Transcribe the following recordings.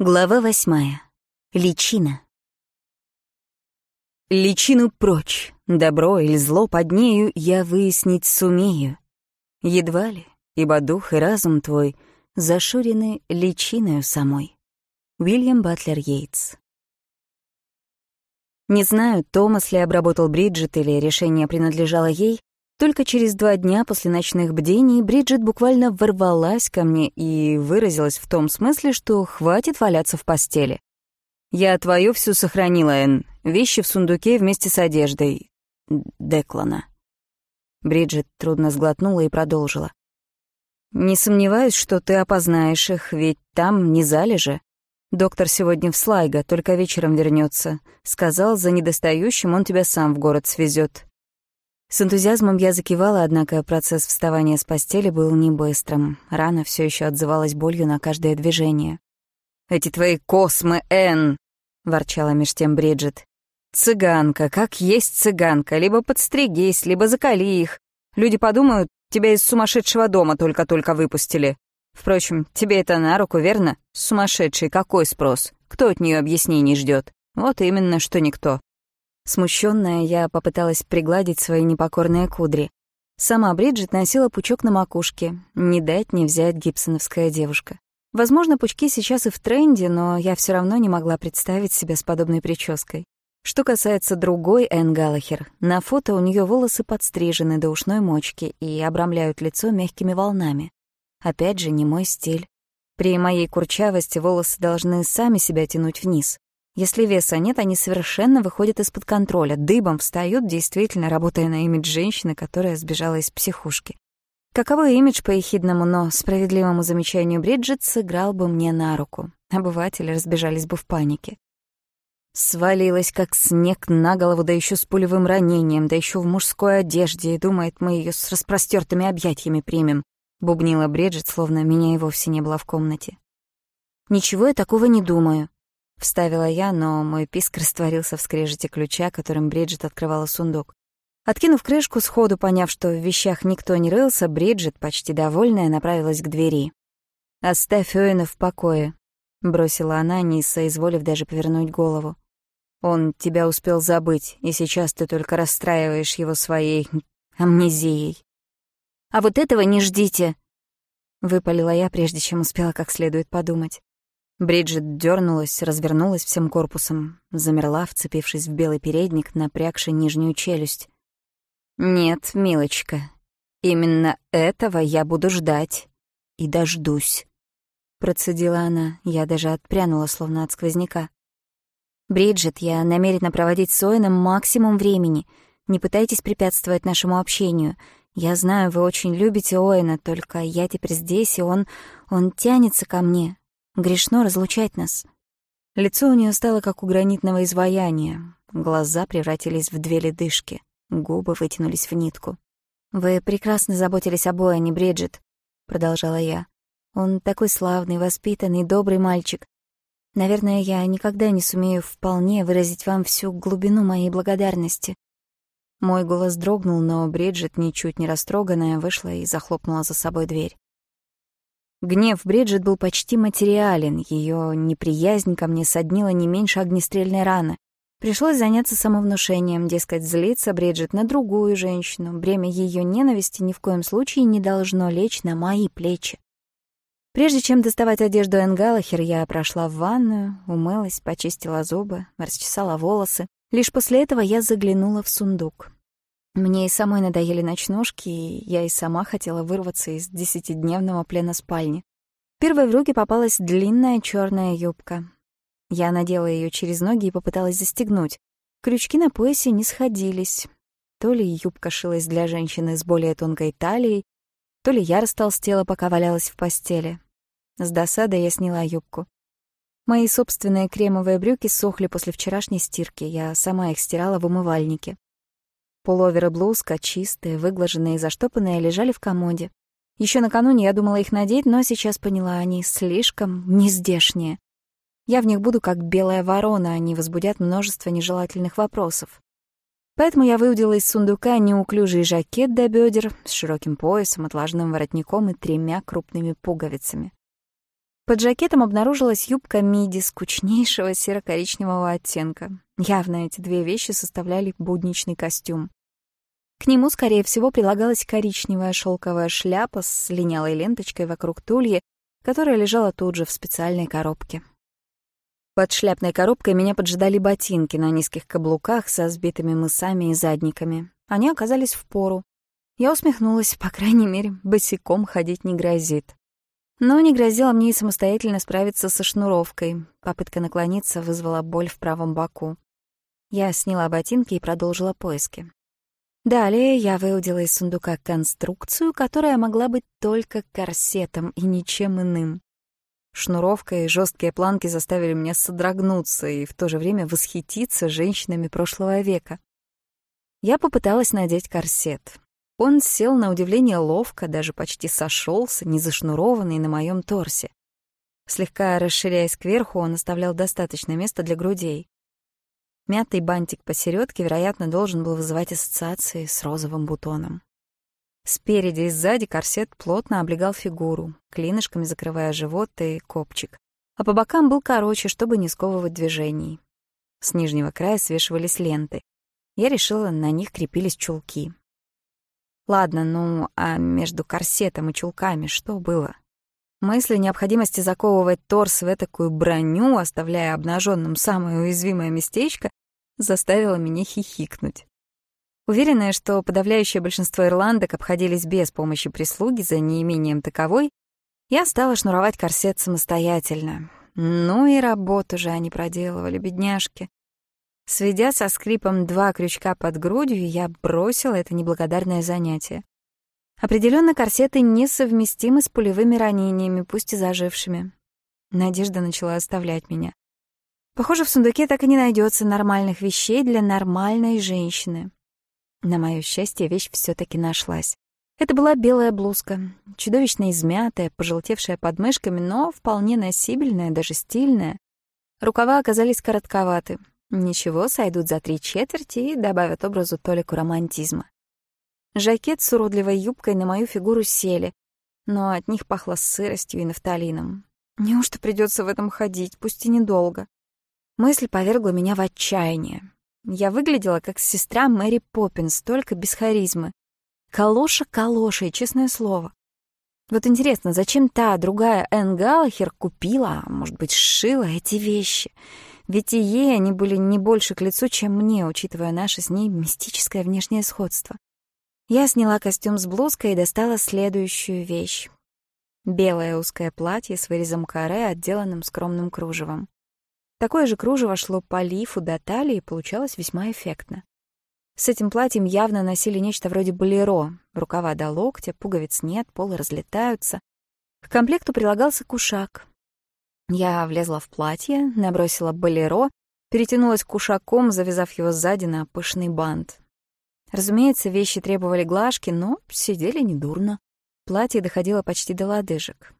Глава восьмая. Личина. Личину прочь, добро или зло под нею я выяснить сумею. Едва ли, ибо дух и разум твой зашурены личиною самой. Уильям Батлер Йейтс. Не знаю, Томас ли обработал Бриджит или решение принадлежало ей, только через два дня после ночных бдений Бриджит буквально ворвалась ко мне и выразилась в том смысле, что хватит валяться в постели. «Я твою всю сохранила, Энн. Вещи в сундуке вместе с одеждой. Деклана». Бриджит трудно сглотнула и продолжила. «Не сомневаюсь, что ты опознаешь их, ведь там не залежи. Доктор сегодня в Слайго, только вечером вернется. Сказал, за недостающим он тебя сам в город свезет. С энтузиазмом я закивала, однако процесс вставания с постели был не быстрым. Рана все еще отзывалась болью на каждое движение. «Эти твои космы, Энн!» — ворчала меж тем Бриджит. «Цыганка, как есть цыганка, либо подстригись, либо закали их. Люди подумают, тебя из сумасшедшего дома только-только выпустили. Впрочем, тебе это на руку, верно? Сумасшедший, какой спрос? Кто от нее объяснений ждет? Вот именно, что никто. Смущенная, я попыталась пригладить свои непокорные кудри. Сама Бриджит носила пучок на макушке. Не дать не взять гибсоновская девушка. Возможно, пучки сейчас и в тренде, но я все равно не могла представить себя с подобной прической. Что касается другой Энн Галлахер, на фото у нее волосы подстрижены до ушной мочки и обрамляют лицо мягкими волнами. Опять же, не мой стиль. При моей курчавости волосы должны сами себя тянуть вниз. Если веса нет, они совершенно выходят из-под контроля, дыбом встают, действительно работая на имидж женщины, которая сбежала из психушки. Каково имидж, по ехидному, но справедливому замечанию Бриджит, сыграл бы мне на руку. Обыватели разбежались бы в панике. Свалилась, как снег, на голову, да еще с пулевым ранением, да еще в мужской одежде, и думает, мы ее с распростертыми объятиями примем. Бубнила Бриджит, словно меня и вовсе не было в комнате. «Ничего я такого не думаю», Вставила я, но мой писк растворился в скрежете ключа, которым Бриджит открывала сундук. Откинув крышку, сходу поняв, что в вещах никто не рылся, Бриджит, почти довольная, направилась к двери. «Оставь Оэна в покое», — бросила она, не соизволив даже повернуть голову. «Он тебя успел забыть, и сейчас ты только расстраиваешь его своей амнезией». «А вот этого не ждите!» — выпалила я, прежде чем успела как следует подумать. Бриджит дернулась, развернулась всем корпусом, замерла, вцепившись в белый передник, напрягший нижнюю челюсть. «Нет, милочка, именно этого я буду ждать. И дождусь», — процедила она, я даже отпрянула, словно от сквозняка. «Бриджит, я намерена проводить с Оэном максимум времени. Не пытайтесь препятствовать нашему общению. Я знаю, вы очень любите Оэна, только я теперь здесь, и он... он тянется ко мне, Грешно разлучать нас. Лицо у нее стало как у гранитного изваяния. Глаза превратились в две ледышки. Губы вытянулись в нитку. «Вы прекрасно заботились о Боэне, Бриджит», — продолжала я. «Он такой славный, воспитанный, добрый мальчик. Наверное, я никогда не сумею вполне выразить вам всю глубину моей благодарности». Мой голос дрогнул, но Бриджит, ничуть не растроганная, вышла и захлопнула за собой дверь. Гнев Бриджит был почти материален, ее неприязнь ко мне соднила не меньше огнестрельной раны. Пришлось заняться самовнушением, дескать, злиться Бриджит на другую женщину. Бремя ее ненависти ни в коем случае не должно лечь на мои плечи. Прежде чем доставать одежду Энгалахер, я прошла в ванную, умылась, почистила зубы, расчесала волосы. Лишь после этого я заглянула в сундук. Мне и самой надоели ночнушки, и я и сама хотела вырваться из десятидневного плена спальни. Первой в руки попалась длинная черная юбка. Я надела ее через ноги и попыталась застегнуть. Крючки на поясе не сходились. То ли юбка шилась для женщины с более тонкой талией, то ли я растолстела, пока валялась в постели. С досадой я сняла юбку. Мои собственные кремовые брюки сохли после вчерашней стирки, я сама их стирала в умывальнике. Пуловер и блузка, чистые, выглаженные и заштопанные, лежали в комоде. Еще накануне я думала их надеть, но сейчас поняла, они слишком нездешние. Я в них буду как белая ворона, они возбудят множество нежелательных вопросов. Поэтому я выудила из сундука неуклюжий жакет до бедер с широким поясом, отложным воротником и тремя крупными пуговицами. Под жакетом обнаружилась юбка миди скучнейшего серо-коричневого оттенка. Явно эти две вещи составляли будничный костюм. К нему, скорее всего, прилагалась коричневая шелковая шляпа с линялой ленточкой вокруг тульи, которая лежала тут же в специальной коробке. Под шляпной коробкой меня поджидали ботинки на низких каблуках со сбитыми мысами и задниками. Они оказались в пору. Я усмехнулась, по крайней мере, босиком ходить не грозит. Но не грозило мне и самостоятельно справиться со шнуровкой. Попытка наклониться вызвала боль в правом Далее я выудила из сундука конструкцию, которая могла быть только корсетом и ничем иным. Шнуровка и жесткие планки заставили меня содрогнуться и в то же время восхититься женщинами прошлого века. Я попыталась надеть корсет. Он сел на удивление ловко, даже почти сошелся, не зашнурованный на моем торсе. Слегка расширяясь кверху, он оставлял достаточно места для грудей. Мятый бантик посередке, вероятно, должен был вызывать ассоциации с розовым бутоном. Спереди и сзади корсет плотно облегал фигуру, клинышками закрывая живот и копчик, а по бокам был короче, чтобы не сковывать движений. С нижнего края свешивались ленты. Я решила, на них крепились чулки. Ладно, ну, а между корсетом и чулками что было? Мысль о необходимости заковывать торс в этакую броню, оставляя обнаженным самое уязвимое местечко, заставила меня хихикнуть. Уверенная, что подавляющее большинство ирландок обходились без помощи прислуги за неимением таковой, я стала шнуровать корсет самостоятельно. Ну и работу же они проделывали, бедняжки. Сведя со скрипом два крючка под грудью, я бросила это неблагодарное занятие. Определенно, корсеты несовместимы с пулевыми ранениями, пусть и зажившими. Надежда начала оставлять меня. Похоже, в сундуке так и не найдется нормальных вещей для нормальной женщины. На мое счастье, вещь все-таки нашлась. Это была белая блузка, чудовищно измятая, пожелтевшая под мышками, но вполне носибельная, даже стильная. Рукава оказались коротковаты. Ничего, сойдут за три четверти и добавят образу толику романтизма. Жакет с уродливой юбкой на мою фигуру сели, но от них пахло сыростью и нафталином. Неужто придется в этом ходить, пусть и недолго? Мысль повергла меня в отчаяние. Я выглядела как сестра Мэри Поппинс, только без харизмы. Калоша калошей, честное слово. Вот интересно, зачем та другая Энн Галлахер купила, а может быть, сшила эти вещи? Ведь и ей они были не больше к лицу, чем мне, учитывая наше с ней мистическое внешнее сходство. Я сняла костюм с блузкой и достала следующую вещь. Белое узкое платье с вырезом каре, отделанным скромным кружевом. Такое же кружево шло по лифу до талии и получалось весьма эффектно. С этим платьем явно носили нечто вроде болеро. Рукава до локтя, пуговиц нет, полы разлетаются. К комплекту прилагался кушак. Я влезла в платье, набросила болеро, перетянулась кушаком, завязав его сзади на пышный бант. Разумеется, вещи требовали глажки, но сидели недурно. Платье доходило почти до лодыжек.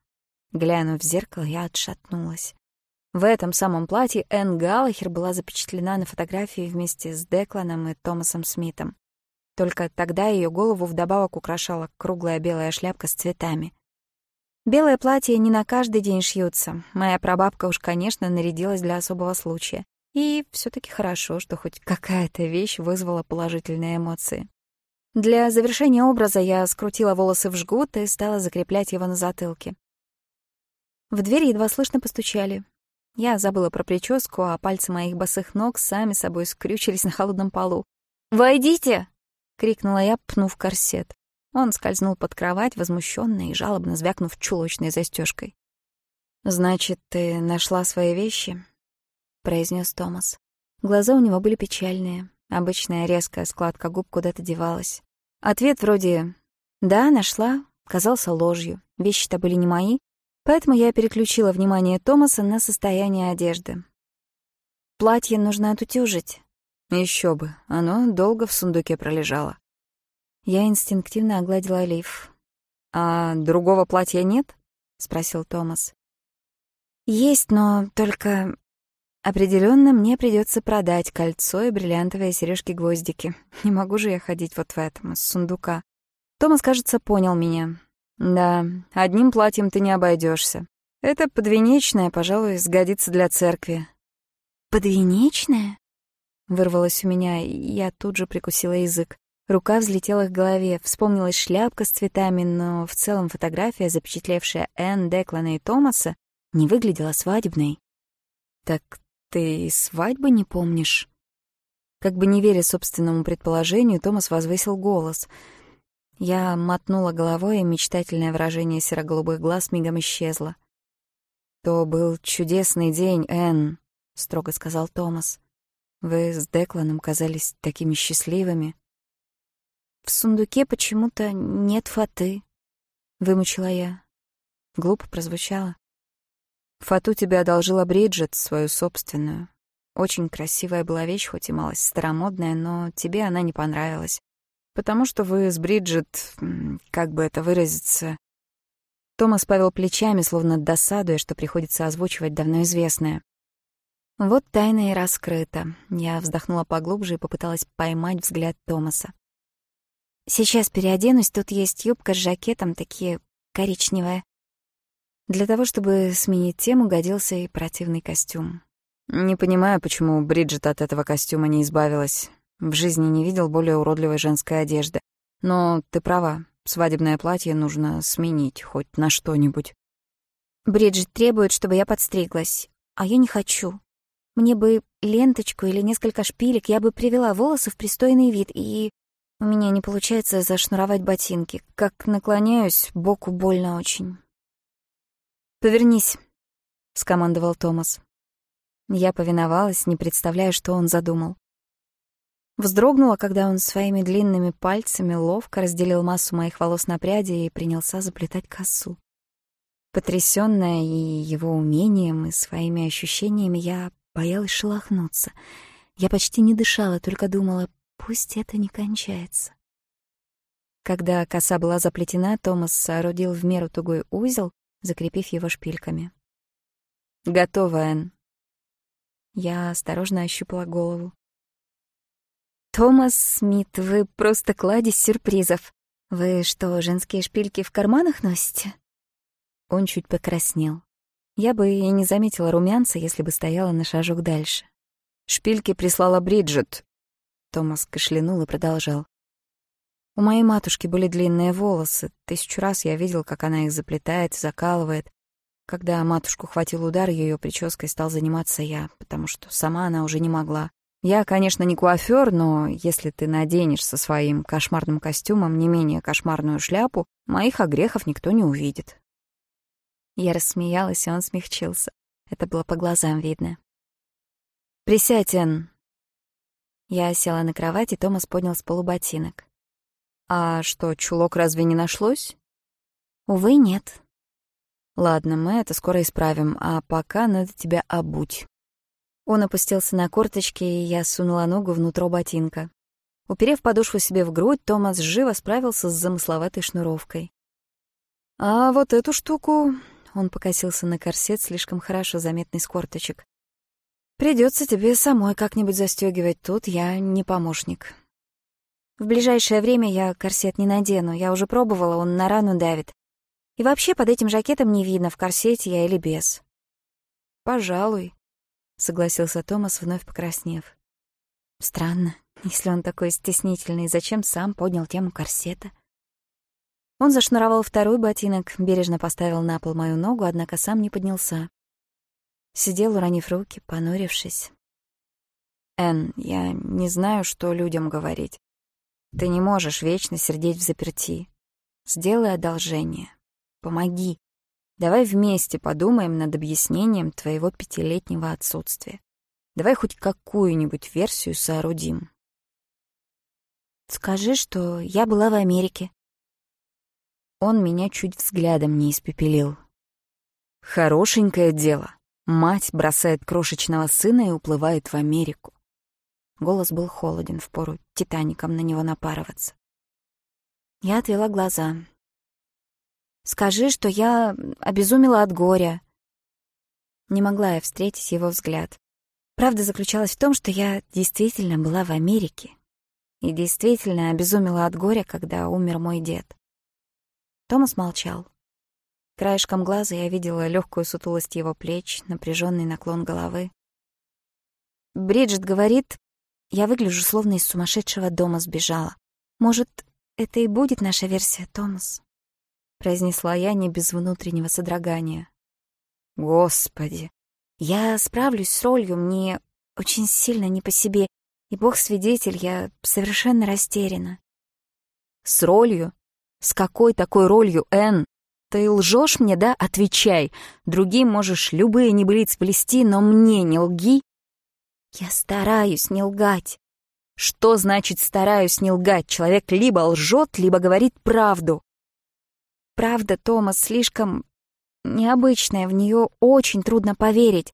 Глянув в зеркало, я отшатнулась. В этом самом платье Энн Галлахер была запечатлена на фотографии вместе с Декланом и Томасом Смитом. Только тогда ее голову вдобавок украшала круглая белая шляпка с цветами. Белое платье не на каждый день шьются. Моя прабабка уж, конечно, нарядилась для особого случая. И все таки хорошо, что хоть какая-то вещь вызвала положительные эмоции. Для завершения образа я скрутила волосы в жгут и стала закреплять его на затылке. В дверь едва слышно постучали. Я забыла про прическу, а пальцы моих босых ног сами собой скрючились на холодном полу. «Войдите!» — крикнула я, пнув корсет. Он скользнул под кровать, возмущённо и жалобно звякнув чулочной застёжкой. «Значит, ты нашла свои вещи?» — произнёс Томас. Глаза у него были печальные. Обычная резкая складка губ куда-то девалась. Ответ вроде «Да, нашла», казался ложью. Вещи-то были не мои, поэтому я переключила внимание Томаса на состояние одежды. Платье нужно отутюжить. Еще бы, оно долго в сундуке пролежало. Я инстинктивно огладила лиф. «А другого платья нет?» — спросил Томас. «Есть, но только...» Определенно мне придется продать кольцо и бриллиантовые сережки-гвоздики. Не могу же я ходить вот в этом, из сундука. Томас, кажется, понял меня. Да, одним платьем ты не обойдешься. Это подвенечное, пожалуй, сгодится для церкви. Подвенечное? Вырвалось у меня, и я тут же прикусила язык. Рука взлетела к голове, вспомнилась шляпка с цветами, но в целом фотография, запечатлевшая Энн, Деклана и Томаса, не выглядела свадебной. «Так ты и свадьбы не помнишь?» Как бы не веря собственному предположению, Томас возвысил голос — Я мотнула головой, и мечтательное выражение серо-голубых глаз мигом исчезло. «То был чудесный день, Энн», — строго сказал Томас. «Вы с Декланом казались такими счастливыми». «В сундуке почему-то нет фаты», — вымучила я. Глупо прозвучало. Фату тебе одолжила Бриджит, свою собственную. Очень красивая была вещь, хоть и малость старомодная, но тебе она не понравилась. потому что вы с Бриджит, как бы это выразиться...» Томас павел плечами, словно досадуя, что приходится озвучивать давно известное. «Вот тайна и раскрыта». Я вздохнула поглубже и попыталась поймать взгляд Томаса. «Сейчас переоденусь, тут есть юбка с жакетом, такие коричневые». Для того, чтобы сменить тему, годился и противный костюм. «Не понимаю, почему Бриджит от этого костюма не избавилась. В Жизни не видел более уродливой женской одежды. Но ты права, свадебное платье нужно сменить хоть на что-нибудь. Бриджит требует, чтобы я подстриглась, а я не хочу. Мне бы ленточку или несколько шпилек, я бы привела волосы в пристойный вид, и у меня не получается зашнуровать ботинки. Как наклоняюсь, боку больно очень. «Повернись», — скомандовал Томас. Я повиновалась, не представляя, что он задумал. Вздрогнула, когда он своими длинными пальцами ловко разделил массу моих волос на пряди и принялся заплетать косу. Потрясённая и его умением, и своими ощущениями, я боялась шелохнуться. Я почти не дышала, только думала, пусть это не кончается. Когда коса была заплетена, Томас соорудил в меру тугой узел, закрепив его шпильками. «Готово, Энн». Я осторожно ощупала голову. «Томас Смит, вы просто кладезь сюрпризов. Вы что, женские шпильки в карманах носите?» Он чуть покраснел. Я бы и не заметила румянца, если бы стояла на шажок дальше. «Шпильки прислала Бриджит», — Томас кашлянул и продолжал. «У моей матушки были длинные волосы. Тысячу раз я видел, как она их заплетает закалывает. Когда матушку хватил удар, ее прической стал заниматься я, потому что сама она уже не могла. Я, конечно, не куафер, но если ты наденешь со своим кошмарным костюмом не менее кошмарную шляпу, моих огрехов никто не увидит. Я рассмеялась, и он смягчился. Это было по глазам видно. «Присядь, Энн». Я села на кровать, и Томас поднял с полу ботинок. «А что, чулок разве не нашлось?» «Увы, нет». «Ладно, мы это скоро исправим, а пока надо тебя обуть». Он опустился на корточки, и я сунула ногу внутрь ботинка. Уперев подошву себе в грудь, Томас живо справился с замысловатой шнуровкой. «А вот эту штуку...» — он покосился на корсет, слишком хорошо заметный с корточек. «Придётся тебе самой как-нибудь застёгивать, тут я не помощник». В ближайшее время я корсет не надену, я уже пробовала, он на рану давит. И вообще под этим жакетом не видно, в Согласился Томас, вновь покраснев. Странно, если он такой стеснительный, зачем сам поднял тему корсета? Он зашнуровал второй ботинок, бережно поставил на пол мою ногу, однако сам не поднялся. Сидел, уронив руки, понурившись. «Энн, я не знаю, что людям говорить. Ты не можешь вечно сердеть в заперти. Сделай одолжение. Помоги. Давай вместе подумаем над объяснением твоего пятилетнего отсутствия. Давай хоть какую-нибудь версию соорудим. Скажи, что я была в Америке. Он меня чуть взглядом не испепелил. Хорошенькое дело. Мать бросает крошечного сына и уплывает в Америку. Голос был холоден впору, титаником на него напарываться. Я отвела глаза. Скажи, что я обезумела от горя». Не могла я встретить его взгляд. Правда заключалась в том, что я действительно была в Америке и действительно обезумела от горя, когда умер мой дед. Томас молчал. Краешком глаза я видела легкую сутулость его плеч, напряженный наклон головы. Бриджит говорит, я выгляжу словно из сумасшедшего дома сбежала. Может, это и будет наша версия, Томас? произнесла я не без внутреннего содрогания. Господи, я справлюсь с ролью, мне очень сильно не по себе, и бог свидетель, я совершенно растеряна. С ролью? С какой такой ролью, Энн? Ты лжешь мне, да? Отвечай. Другим можешь любые небылиц плести, но мне не лги. Я стараюсь не лгать. Что значит стараюсь не лгать? Человек либо лжет, либо говорит правду правда, Томас, слишком необычная, в нее очень трудно поверить.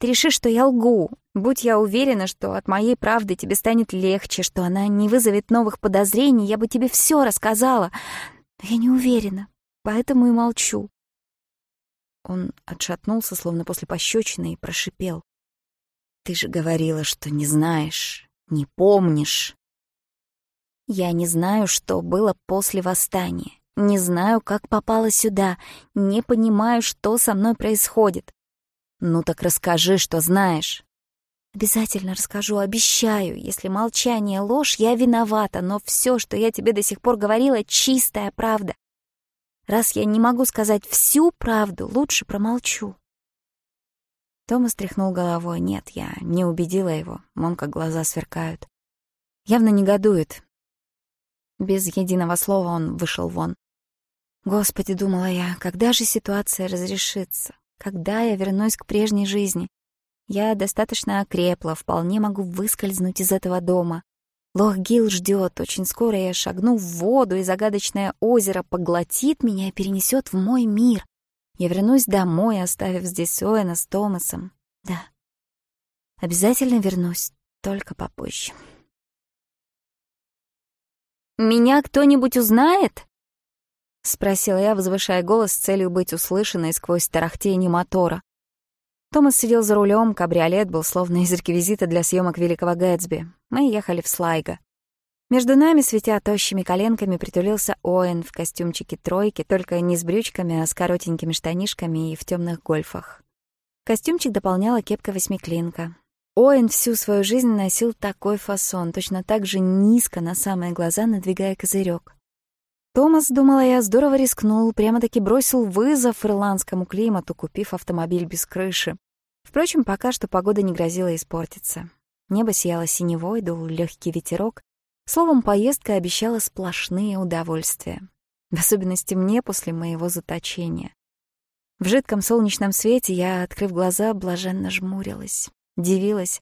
Ты решишь, что я лгу. Будь я уверена, что от моей правды тебе станет легче, что она не вызовет новых подозрений, я бы тебе все рассказала. Но я не уверена, поэтому и молчу. Он отшатнулся, словно после пощечины, и прошипел. «Ты же говорила, что не знаешь, не помнишь». «Я не знаю, что было после восстания. Не знаю, как попала сюда. Не понимаю, что со мной происходит. Ну так расскажи, что знаешь. Обязательно расскажу, обещаю. Если молчание — ложь, я виновата, но все, что я тебе до сих пор говорила, — чистая правда. Раз я не могу сказать всю правду, лучше промолчу. Томас тряхнул головой. Нет, я не убедила его. Вон как глаза сверкают. Явно негодует. Без единого слова он вышел вон. Господи, думала я, когда же ситуация разрешится? Когда я вернусь к прежней жизни? Я достаточно окрепла, вполне могу выскользнуть из этого дома. Лох-Гилл ждет. Очень скоро я шагну в воду, и загадочное озеро поглотит меня и перенесет в мой мир. Я вернусь домой, оставив здесь Оэна с Томасом. Да, обязательно вернусь, только попозже. «Меня кто-нибудь узнает?» — спросила я, возвышая голос с целью быть услышанной сквозь тарахтение мотора. Томас сидел за рулем, кабриолет был словно из реквизита для съемок Великого Гэтсби. Мы ехали в Слайго. Между нами, светя тощими коленками, притулился Оэн в костюмчике тройки, только не с брючками, а с коротенькими штанишками и в темных гольфах. Костюмчик дополняла кепка-восьмиклинка. Оэн всю свою жизнь носил такой фасон, точно так же низко на самые глаза надвигая козырек. Томас, думала я, здорово рискнул, прямо-таки бросил вызов ирландскому климату, купив автомобиль без крыши. Впрочем, пока что погода не грозила испортиться. Небо сияло синевой, дул легкий ветерок. Словом, поездка обещала сплошные удовольствия. В особенности мне после моего заточения. В жидком солнечном свете я, открыв глаза, блаженно жмурилась, дивилась.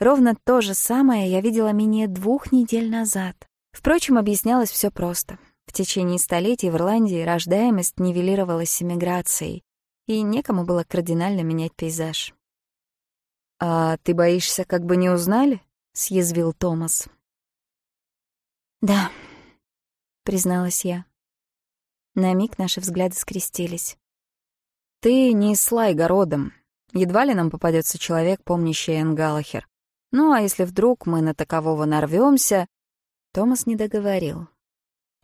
Ровно то же самое я видела менее двух недель назад. Впрочем, объяснялось все просто — течение столетий в Ирландии рождаемость нивелировалась с эмиграцией, и некому было кардинально менять пейзаж. «А ты боишься, как бы не узнали?» — съязвил Томас. «Да», — призналась я. На миг наши взгляды скрестились. «Ты не из Слайга родом. Едва ли нам попадется человек, помнящий Энн Ну а если вдруг мы на такового нарвемся, Томас не договорил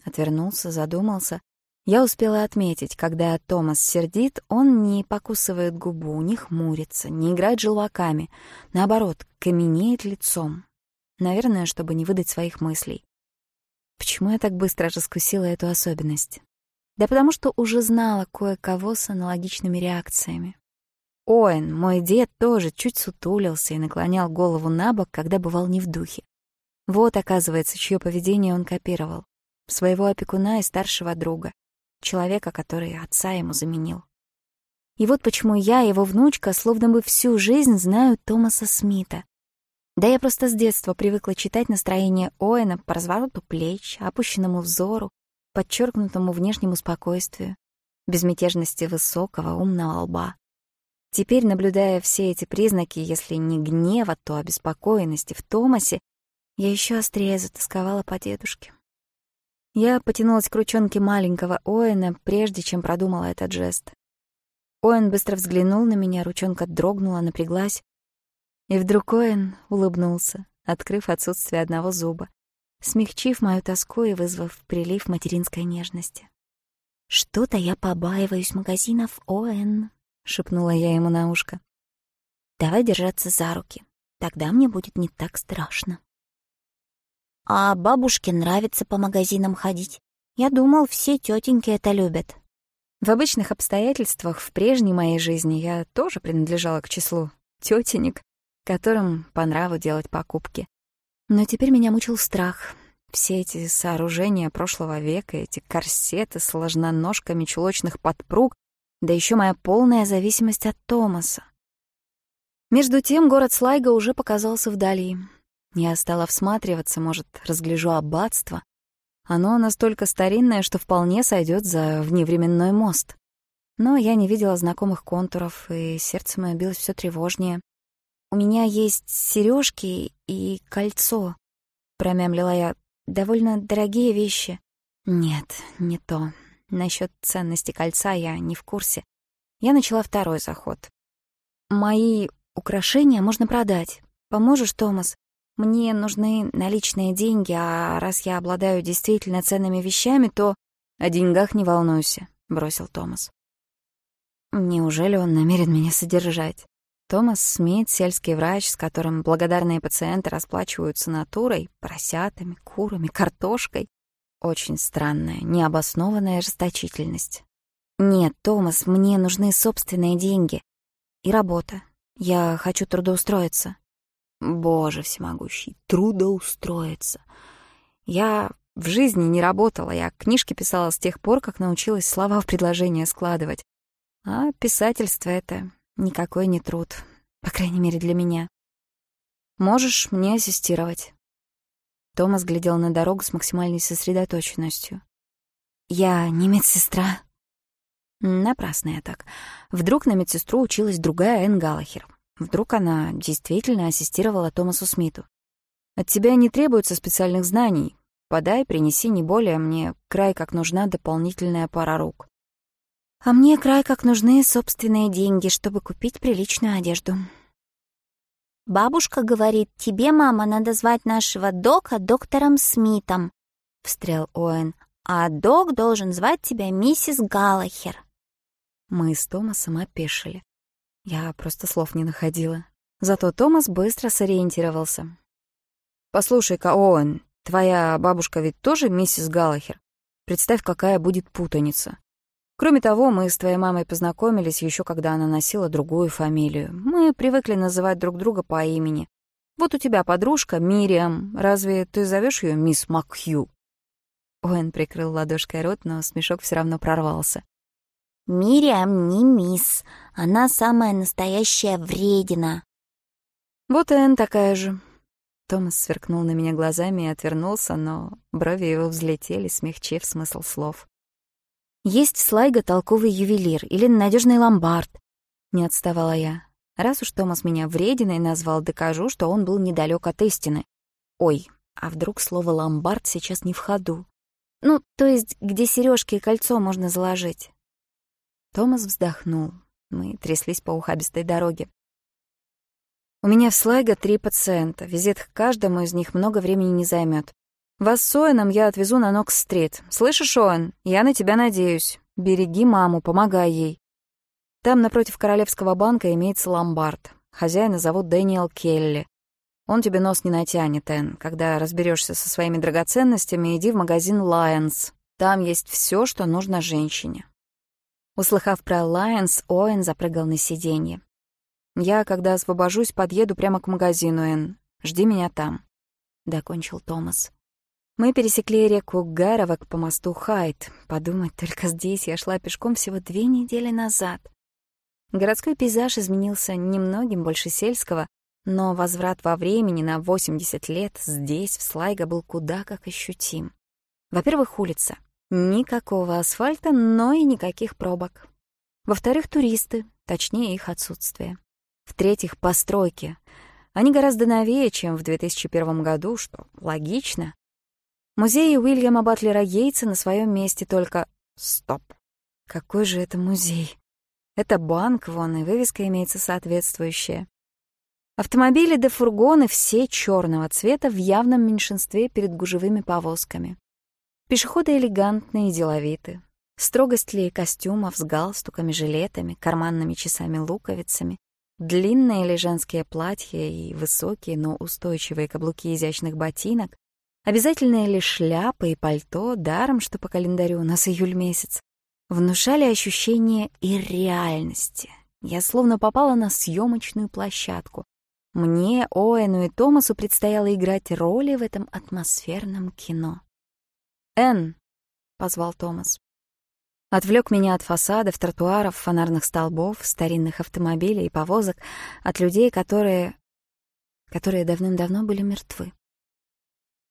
отвернулся, задумался. Я успела отметить, когда Томас сердит, он не покусывает губу, не хмурится, не играет желваками. Наоборот, каменеет лицом. Наверное, чтобы не выдать своих мыслей. Почему я так быстро раскусила эту особенность? Да потому что уже знала кое-кого с аналогичными реакциями. Оэн, мой дед, тоже чуть сутулился и наклонял голову на бок, когда бывал не в духе. Вот, оказывается, чье поведение он копировал своего опекуна и старшего друга, человека, который отца ему заменил. И вот почему я, его внучка, словно бы всю жизнь знаю Томаса Смита. Да я просто с детства привыкла читать настроение Оэна по развороту плеч, опущенному взору, подчеркнутому внешнему спокойствию, безмятежности высокого умного лба. Теперь, наблюдая все эти признаки, если не гнева, то обеспокоенности в Томасе, я еще острее затасковала по дедушке. Я потянулась к ручонке маленького Оэна, прежде чем продумала этот жест. Оэн быстро взглянул на меня, ручонка дрогнула, напряглась. И вдруг Оэн улыбнулся, открыв отсутствие одного зуба, смягчив мою тоску и вызвав прилив материнской нежности. «Что-то я побаиваюсь магазинов Оэн», — шепнула я ему на ушко. «Давай держаться за руки, тогда мне будет не так страшно» а бабушке нравится по магазинам ходить. Я думал, все тетеньки это любят. В обычных обстоятельствах в прежней моей жизни я тоже принадлежала к числу тетенек, которым по нраву делать покупки. Но теперь меня мучил страх. Все эти сооружения прошлого века, эти корсеты с ложноножками чулочных подпруг, да еще моя полная зависимость от Томаса. Между тем город Слайга уже показался вдали. Я стала всматриваться, может, разгляжу аббатство. Оно настолько старинное, что вполне сойдет за вневременной мост. Но я не видела знакомых контуров, и сердце мое билось все тревожнее. «У меня есть сережки и кольцо», — промямлила я. «Довольно дорогие вещи». «Нет, не то. Насчет ценности кольца я не в курсе. Я начала второй заход. Мои украшения можно продать. Поможешь, Томас? Мне нужны наличные деньги, а раз я обладаю действительно ценными вещами, то... О деньгах не волнуйся, — бросил Томас. Неужели он намерен меня содержать? Томас Смит, сельский врач, с которым благодарные пациенты расплачиваются натурой, поросятами, курами, картошкой. Очень странная, необоснованная расточительность. Нет, Томас, мне нужны собственные деньги. И работа. Я хочу трудоустроиться. Боже всемогущий, трудоустроиться. Я в жизни не работала, я книжки писала с тех пор, как научилась слова в предложения складывать. А писательство — это никакой не труд, по крайней мере для меня. Можешь мне ассистировать. Томас глядел на дорогу с максимальной сосредоточенностью. «Я не медсестра». Напрасно я так. Вдруг на медсестру училась другая Энн Галлахер. Вдруг она действительно ассистировала Томасу Смиту. «От тебя не требуется специальных знаний. Подай, принеси, не более, мне край как нужна дополнительная пара рук». «А мне край как нужны собственные деньги, чтобы купить приличную одежду». «Бабушка говорит, тебе, мама, надо звать нашего дока доктором Смитом», — встрял Оэн. «А док должен звать тебя миссис Галлахер». Мы с Томасом опешили. Я просто слов не находила. Зато Томас быстро сориентировался. «Послушай-ка, Оуэн, твоя бабушка ведь тоже миссис Галлахер? Представь, какая будет путаница. Кроме того, мы с твоей мамой познакомились еще когда она носила другую фамилию. Мы привыкли называть друг друга по имени. Вот у тебя подружка Мириам. Разве ты зовешь ее мисс Макхью?» Оуэн прикрыл ладошкой рот, но смешок все равно прорвался. Мириам не мисс, она самая настоящая вредина. Вот и Энн такая же. Томас сверкнул на меня глазами и отвернулся, но брови его взлетели, смягчив смысл слов. «Есть в Слайго толковый ювелир или надежный ломбард», — не отставала я. Раз уж Томас меня врединой назвал, докажу, что он был недалек от истины. Ой, а вдруг слово «ломбард» сейчас не в Томас вздохнул. Мы тряслись по ухабистой дороге. «У меня в Слайго три пациента. Визит к каждому из них много времени не займет. Вас с Оэном я отвезу на Нокс-стрит. Слышишь, Оэн, я на тебя надеюсь. Береги маму, помогай ей. Там напротив Королевского банка имеется ломбард. Хозяина зовут Дэниел Келли. Он тебе нос не натянет, Энн. Когда разберешься со своими драгоценностями, иди в магазин Lions. Там есть все, что нужно женщине. Услыхав про Alliance, Оэн запрыгал на сиденье. «Я, когда освобожусь, подъеду прямо к магазину, Энн. Жди меня там», — докончил Томас. Мы пересекли реку Гаровок по мосту Хайт. Подумать, только здесь я шла пешком всего две недели назад. Городской пейзаж изменился немногим больше сельского, но возврат во времени на 80 лет здесь, в Слайго, был куда как ощутим. Во-первых, улица — Никакого асфальта, но и никаких пробок. Во-вторых, туристы, точнее их отсутствие. В-третьих, постройки. Они гораздо новее, чем в 2001 году, что логично. Музей Уильяма Батлера Йейтса на своем месте только... Стоп. Какой же это музей? Это банк, вон, и вывеска имеется соответствующая. Автомобили да фургоны все черного цвета в явном меньшинстве перед гужевыми повозками. Пешеходы элегантные, деловиты. Строгость ли костюмов с галстуками, жилетами, карманными часами-луковицами, длинные ли женские платья и высокие, но устойчивые каблуки изящных ботинок, обязательные ли шляпы и пальто, даром, что по календарю у нас июль месяц, внушали ощущение и реальности. Я словно попала на съемочную площадку. Мне, Оэну и Томасу предстояло играть роли в этом атмосферном кино. «Энн», — позвал Томас. Отвлек меня от фасадов, тротуаров, фонарных столбов, старинных автомобилей и повозок, от людей, которые... которые давным-давно были мертвы.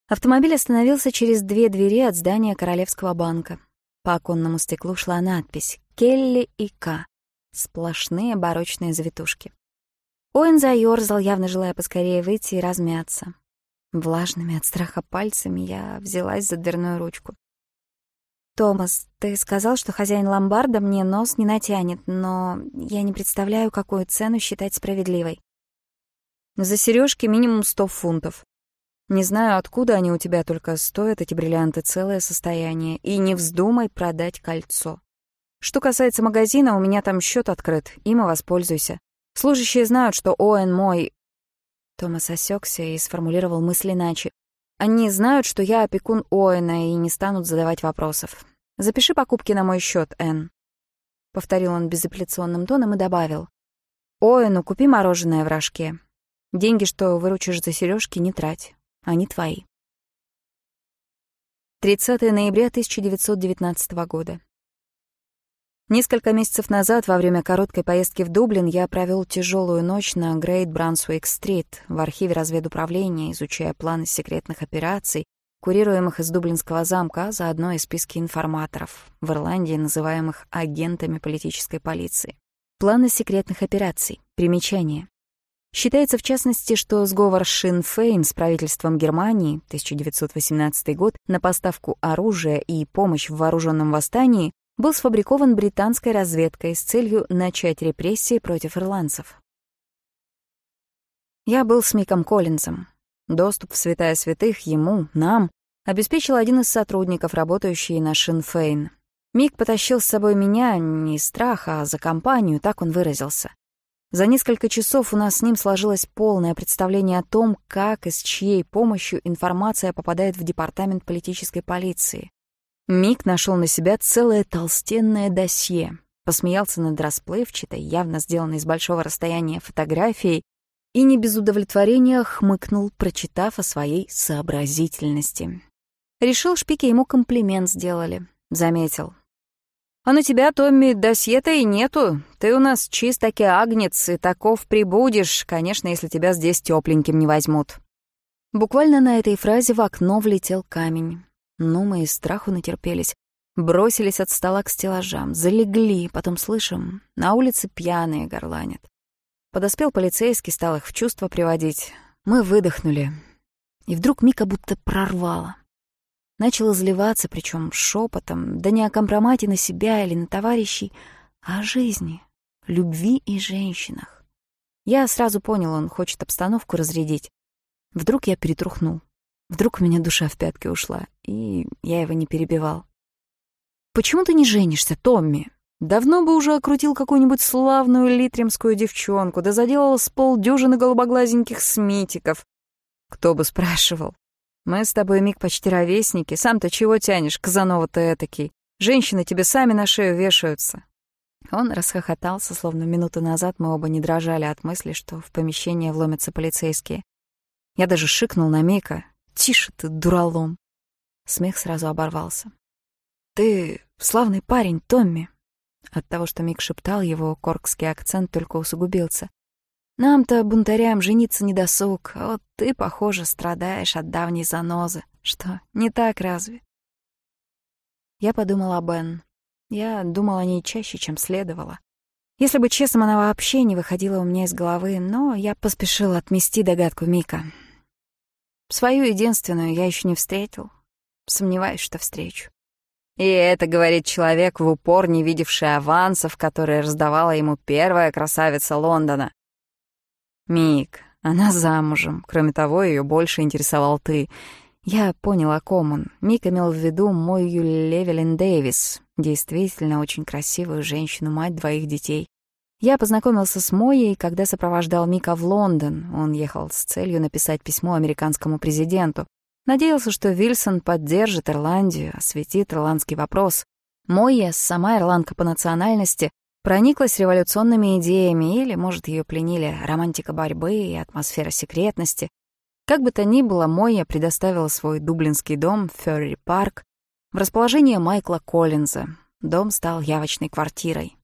Автомобиль остановился через две двери от здания Королевского банка. По оконному стеклу шла надпись «Келли и К». Сплошные барочные завитушки. Оэн заёрзал, явно желая поскорее выйти и размяться. Влажными от страха пальцами я взялась за дверную ручку. «Томас, ты сказал, что хозяин ломбарда мне нос не натянет, но я не представляю, какую цену считать справедливой». «За сережки минимум сто фунтов. Не знаю, откуда они у тебя, только стоят эти бриллианты целое состояние. И не вздумай продать кольцо. Что касается магазина, у меня там счет открыт, им и воспользуйся. Служащие знают, что Оэн мой...» Томас осекся и сформулировал мысль иначе. Они знают, что я опекун Оэна и не станут задавать вопросов. Запиши покупки на мой счет, Энн. Повторил он безапелляционным тоном и добавил. Оэну купи мороженое в рожке. Деньги, что выручишь за сережки, не трать. Они твои. 30 ноября 1919 года. Несколько месяцев назад, во время короткой поездки в Дублин, я провел тяжелую ночь на Грейт Брансуик-стрит в архиве разведуправления, изучая планы секретных операций, курируемых из Дублинского замка, а заодно и списки информаторов, в Ирландии называемых агентами политической полиции. Планы секретных операций. Примечание. Считается, в частности, что сговор Шин Фейн с правительством Германии, 1918 год, на поставку оружия и помощь в вооруженном восстании был сфабрикован британской разведкой с целью начать репрессии против ирландцев. Я был с Миком Коллинзом. Доступ в святая святых ему, нам, обеспечил один из сотрудников, работающий на Шинфейн. Мик потащил с собой меня не из страха, а за компанию, так он выразился. За несколько часов у нас с ним сложилось полное представление о том, как и с чьей помощью информация попадает в департамент политической полиции. Мик нашел на себя целое толстенное досье, посмеялся над расплывчатой, явно сделанной с большого расстояния фотографией, и не без удовлетворения хмыкнул, прочитав о своей сообразительности. Решил, шпики ему комплимент сделали. Заметил. «А на тебя, Томми, досье-то и нету. Ты у нас чист-таки агнец, и таков прибудешь, конечно, если тебя здесь тепленьким не возьмут». Буквально на этой фразе в окно влетел камень. Ну, мы и страху натерпелись. Бросились от стола к стеллажам, залегли, потом слышим, на улице пьяные горланят. Подоспел полицейский, стал их в чувство приводить. Мы выдохнули. И вдруг Мика будто прорвала. Начал изливаться, причем шепотом, да не о компромате на себя или на товарищей, а о жизни, любви и женщинах. Я сразу понял, он хочет обстановку разрядить. Вдруг я перетрухнул. Вдруг у меня душа в пятки ушла, и я его не перебивал. «Почему ты не женишься, Томми? Давно бы уже окрутил какую-нибудь славную литремскую девчонку, да заделал с полдюжины голубоглазеньких смитиков. Кто бы спрашивал. Мы с тобой, Мик, почти ровесники. Сам-то чего тянешь, Казанова-то этакий? Женщины тебе сами на шею вешаются». Он расхохотался, словно минуту назад мы оба не дрожали от мысли, что в помещение вломятся полицейские. Я даже шикнул на Мика, тише ты, дуралом!» Смех сразу оборвался. «Ты славный парень, Томми!» От того, что Мик шептал, его коркский акцент только усугубился. «Нам-то, бунтарям, жениться не досуг, а вот ты, похоже, страдаешь от давней занозы. Что, не так разве?» Я подумала о Бен. Я думала о ней чаще, чем следовало. Если бы честно, она вообще не выходила у меня из головы, но я поспешила отмести догадку Мика. Свою единственную я еще не встретил. Сомневаюсь, что встречу. И это говорит человек, в упор не видевший авансов, которые раздавала ему первая красавица Лондона. Мик, она замужем. Кроме того, ее больше интересовал ты. Я понял, о ком он. Мик имел в виду мою Левелин Дэвис, действительно очень красивую женщину, мать двоих детей. Я познакомился с Моей, когда сопровождал Мика в Лондон. Он ехал с целью написать письмо американскому президенту. Надеялся, что Вильсон поддержит Ирландию, осветит ирландский вопрос. Моя, сама ирландка по национальности, прониклась революционными идеями или, может, ее пленили романтика борьбы и атмосфера секретности. Как бы то ни было, Моя предоставила свой дублинский дом, Ферри Парк, в расположение Майкла Коллинза. Дом стал явочной квартирой.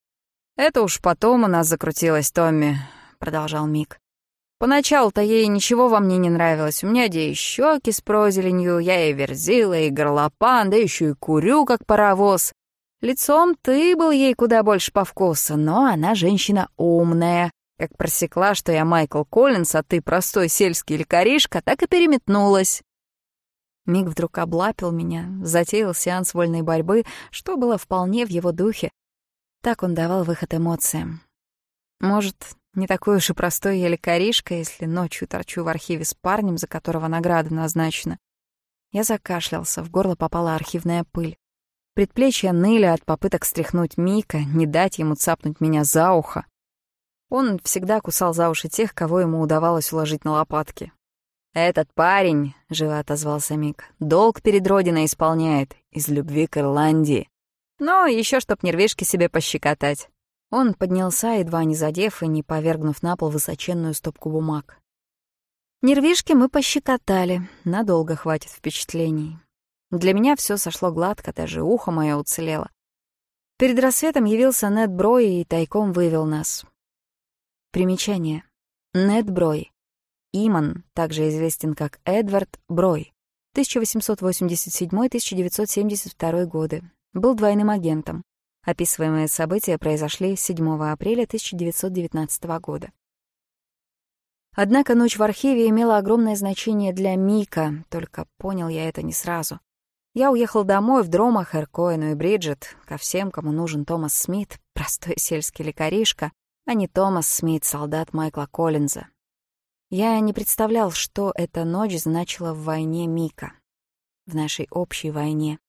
«Это уж потом у нас закрутилось, Томми», — продолжал Мик. «Поначалу-то ей ничего во мне не нравилось. У меня где и щеки с прозеленью, я и верзила, и горлопан, да ещё и курю, как паровоз. Лицом ты был ей куда больше по вкусу, но она женщина умная. Как просекла, что я Майкл Коллинс, а ты простой сельский лекаришка, так и переметнулась. Миг вдруг облапил меня, затеял сеанс вольной борьбы, что было вполне в его духе, так он давал выход эмоциям. Может, не такой уж и простой еле коришка, если ночью торчу в архиве с парнем, за которого награда назначена. Я закашлялся, в горло попала архивная пыль. Предплечья ныли от попыток стряхнуть Мика, не дать ему цапнуть меня за ухо. Он всегда кусал за уши тех, кого ему удавалось уложить на лопатки. «Этот парень», — живо отозвался Мик, — «долг перед Родиной исполняет, из любви к Ирландии. Но еще чтоб нервишки себе пощекотать. Он поднялся, едва не задев и не повергнув на пол высоченную стопку бумаг. Нервишки мы пощекотали, надолго хватит впечатлений. Для меня все сошло гладко, даже ухо мое уцелело. Перед рассветом явился Нед Брой и тайком вывел нас. Примечание. Нед Брой. Иман, также известен как Эдвард Брой, 1887-1972 годы, был двойным агентом. Описываемые события произошли 7 апреля 1919 года. Однако ночь в архиве имела огромное значение для Мика, только понял я это не сразу. Я уехал домой в Дромах, Эркоину и Бриджит, ко всем, кому нужен Томас Смит, простой сельский лекаришка, а не Томас Смит, солдат Майкла Коллинза. Я не представлял, что эта ночь значила в войне Мика, в нашей общей войне,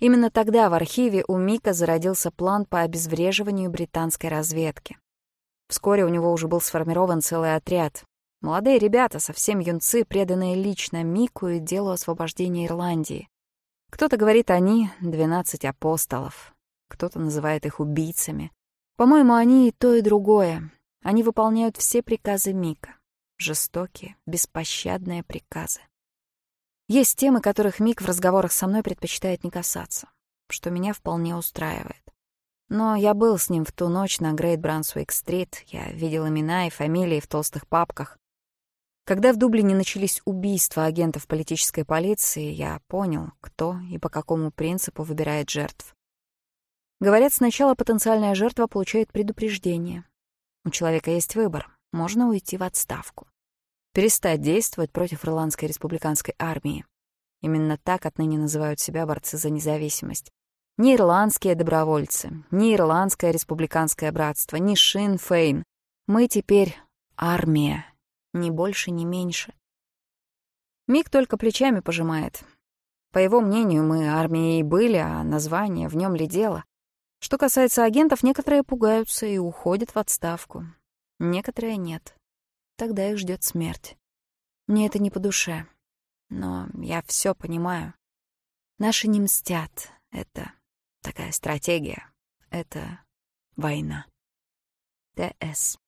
Именно тогда в архиве у Мика зародился план по обезвреживанию британской разведки. Вскоре у него уже был сформирован целый отряд. Молодые ребята, совсем юнцы, преданные лично Мику и делу освобождения Ирландии. Кто-то говорит они — двенадцать апостолов, кто-то называет их убийцами. По-моему, они и то, и другое. Они выполняют все приказы Мика. Жестокие, беспощадные приказы. Есть темы, которых Мик в разговорах со мной предпочитает не касаться, что меня вполне устраивает. Но я был с ним в ту ночь на Грейт Брансуик-стрит, я видел имена и фамилии в толстых папках. Когда в Дублине начались убийства агентов политической полиции, я понял, кто и по какому принципу выбирает жертв. Говорят, сначала потенциальная жертва получает предупреждение. У человека есть выбор — можно уйти в отставку перестать действовать против Ирландской республиканской армии. Именно так отныне называют себя борцы за независимость. Ни ирландские добровольцы, ни ирландское республиканское братство, ни Шин Фейн. Мы теперь армия, ни больше, ни меньше. Мик только плечами пожимает. По его мнению, мы армией были, а название в нем ли дело. Что касается агентов, некоторые пугаются и уходят в отставку, некоторые нет тогда их ждет смерть. Мне это не по душе, но я все понимаю. Наши не мстят. Это такая стратегия. Это война. Т.С.